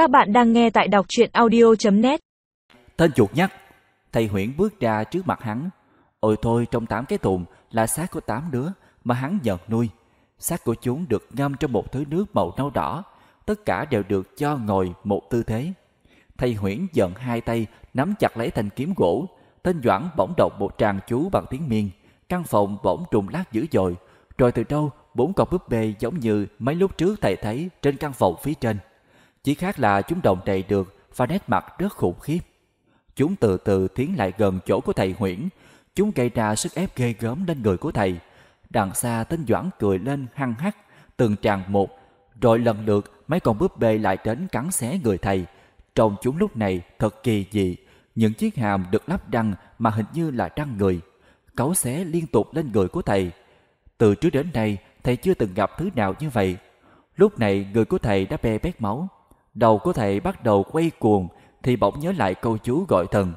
Các bạn đang nghe tại đọc truyện audio.net Tên chuột nhắt. Thầy Huyễn bước ra trước mặt hắn. Ôi thôi, trong tám cái thùng là xác của tám đứa Mà hắn nhận nuôi. Xác của chúng được ngâm trong một thứ nước màu nâu đỏ. Tất cả đều được cho ngồi một tư thế. Thầy Huyễn giận hai tay, Nắm chặt lấy thanh kiếm gỗ. Tên Doãn bỗng đọc một tràng chú bằng tiếng miên. Căn phòng bỗng trùng lát dữ dội. Rồi từ đâu bốn con búp bê giống như mấy lúc trước thầy thấy trên căn phòng phía trên chỉ khác là chúng đồng đầy được và nét mặt rất khủng khiếp. Chúng từ từ tiến lại gần chỗ của thầy Huyễn. Chúng gây ra sức ép ghê gớm lên người của thầy. Đằng xa tên Doãn cười lên hăng hắc, từng tràng một. Rồi lần lượt mấy con búp bê lại đến cắn xé người thầy. Trông chúng lúc này thật kỳ dị. Những chiếc hàm được lắp răng mà hình như là răng người. Cấu xé liên tục lên người của thầy. Từ trước đến nay, thầy chưa từng gặp thứ nào như vậy. Lúc này người của thầy đã bê bét máu. Đầu của thầy bắt đầu quay cuồng thì bỗng nhớ lại câu chú gọi thần.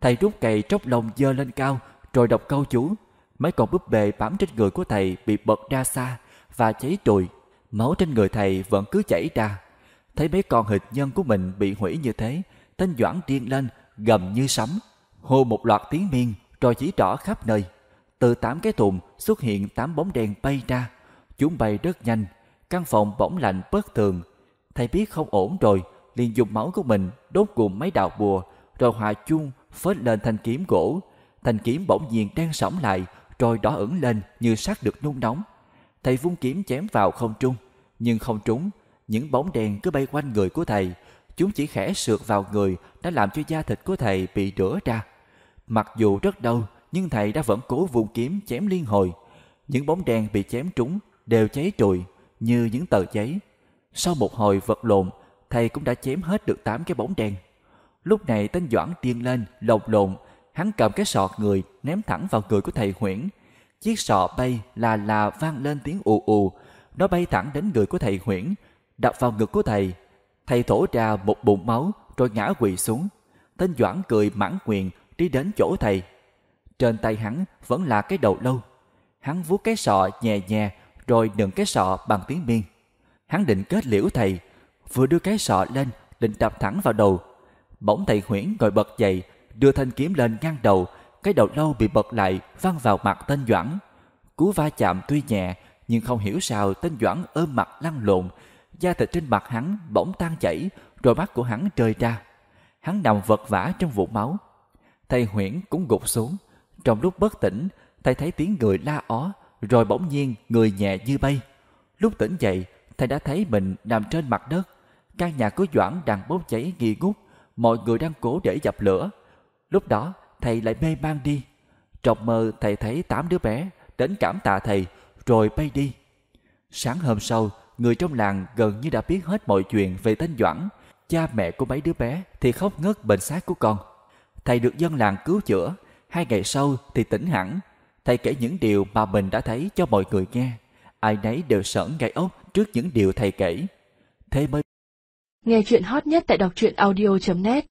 Thầy rút cây tróc lông dơ lên cao rồi đọc câu chú. Mấy con búp bê bám trên người của thầy bị bật ra xa và cháy trùi. Máu trên người thầy vẫn cứ chảy ra. Thấy mấy con hình nhân của mình bị hủy như thế, tên Doãn điên lên, gầm như sấm. Hô một loạt tiếng miên rồi chỉ rõ khắp nơi. Từ tám cái thùng xuất hiện tám bóng đèn bay ra. Chúng bay rất nhanh. Căn phòng bỗng lạnh bất thường Thầy biết không ổn rồi, liền dùng máu của mình đốt cùng mấy đạo bùa, rồi hòa chung phết lên thanh kiếm gỗ. Thanh kiếm bỗng nhiên đen sẫm lại, rồi đỏ ửng lên như sắt được nung nóng. Thầy vung kiếm chém vào không trung, nhưng không trúng. Những bóng đèn cứ bay quanh người của thầy. Chúng chỉ khẽ sượt vào người đã làm cho da thịt của thầy bị rửa ra. Mặc dù rất đau, nhưng thầy đã vẫn cố vung kiếm chém liên hồi. Những bóng đèn bị chém trúng đều cháy trụi như những tờ giấy sau một hồi vật lộn, thầy cũng đã chém hết được tám cái bóng đen. Lúc này tên Doãn tiên lên, lồng lộn, hắn cầm cái sọt người ném thẳng vào người của thầy Huyễn. Chiếc sọ bay là là vang lên tiếng ù ù, nó bay thẳng đến người của thầy Huyễn, đập vào ngực của thầy. Thầy thổ ra một bụng máu rồi ngã quỳ xuống. Tên Doãn cười mãn nguyện đi đến chỗ thầy. Trên tay hắn vẫn là cái đầu lâu. Hắn vuốt cái sọ nhẹ nhẹ rồi nựng cái sọ bằng tiếng miên. Hắn định kết liễu thầy, vừa đưa cái sọ lên, định đập thẳng vào đầu. Bỗng thầy Huyễn ngồi bật dậy, đưa thanh kiếm lên ngang đầu, cái đầu lâu bị bật lại văng vào mặt tên Doãn. Cú va chạm tuy nhẹ, nhưng không hiểu sao tên Doãn ôm mặt lăn lộn, da thịt trên mặt hắn bỗng tan chảy, rồi mắt của hắn rơi ra. Hắn nằm vật vã trong vũng máu. Thầy Huyễn cũng gục xuống. Trong lúc bất tỉnh, thầy thấy tiếng người la ó, rồi bỗng nhiên người nhẹ như bay. Lúc tỉnh dậy, thầy đã thấy mình nằm trên mặt đất. Căn nhà của Doãn đang bốc cháy nghi ngút, mọi người đang cố để dập lửa. Lúc đó, thầy lại mê man đi. Trong mơ thầy thấy tám đứa bé đến cảm tạ thầy rồi bay đi. Sáng hôm sau, người trong làng gần như đã biết hết mọi chuyện về tên Doãn. Cha mẹ của mấy đứa bé thì khóc ngất bệnh xác của con. Thầy được dân làng cứu chữa. Hai ngày sau thì tỉnh hẳn. Thầy kể những điều mà mình đã thấy cho mọi người nghe. Ai nấy đều sởn gai ốc trước những điều thầy kể. Thế mới Nghe chuyện hot nhất tại đọc truyện audio.net